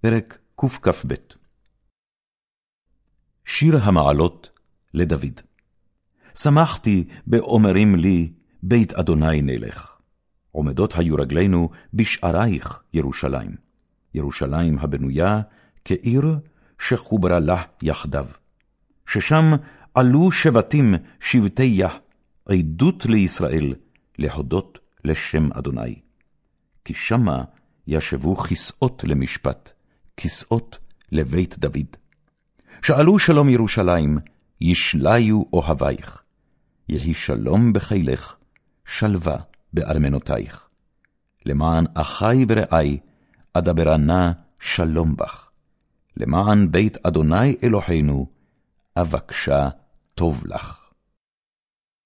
פרק קכ"ב שיר המעלות לדוד שמחתי באומרים לי, בית אדוני נלך. עומדות היו רגלינו בשערייך, ירושלים. ירושלים הבנויה כעיר שחוברה לה יחדיו. ששם עלו שבטים שבטי יה, עדות לישראל, להודות לשם אדוני. כי שמה ישבו כסאות למשפט, כסאות לבית דוד. שאלו שלום ירושלים, ישליו אוהביך. יהי שלום בחילך, שלווה בארמנותיך. למען אחי ורעי, אדברה נא שלום בך. למען בית אדוני אלוהינו, אבקשה טוב לך.